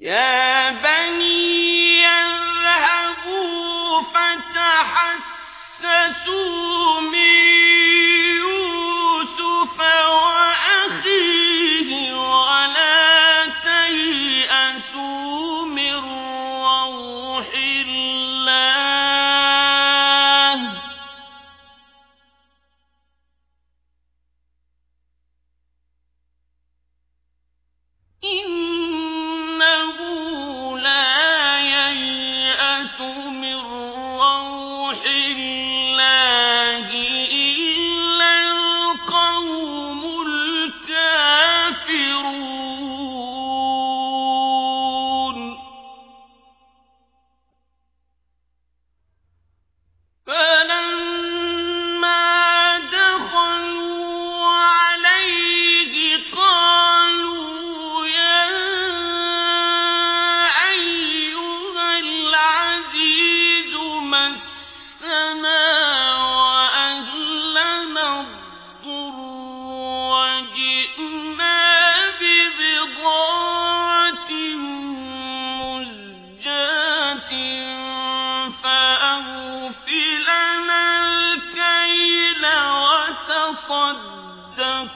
يا بني اذهبوا فتحسسوا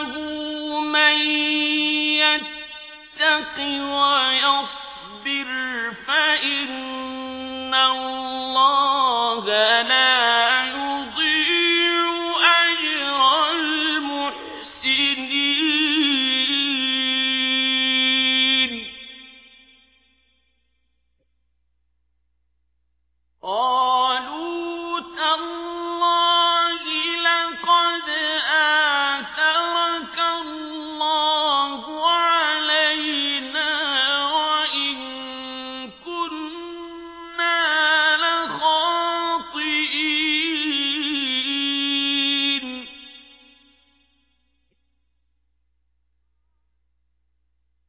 إنه من يتق ويصبر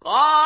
قال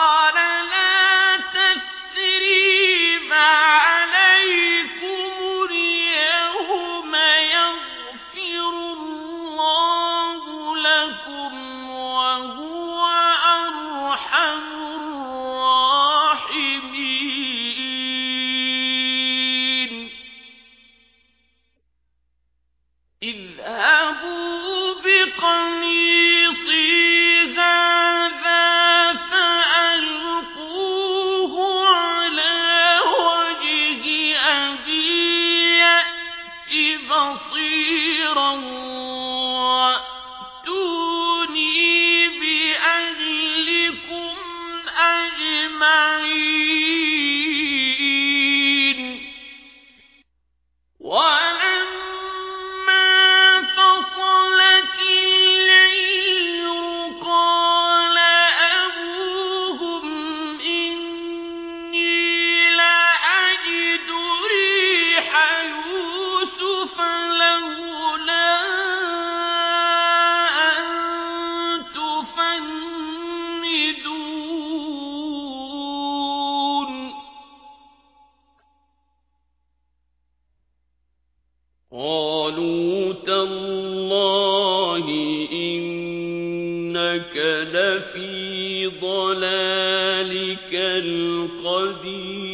لفي ضلالك القديم.